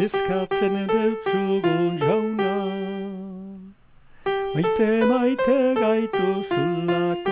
eskatzen deutzugun jauna. Maite maite gaitu zulako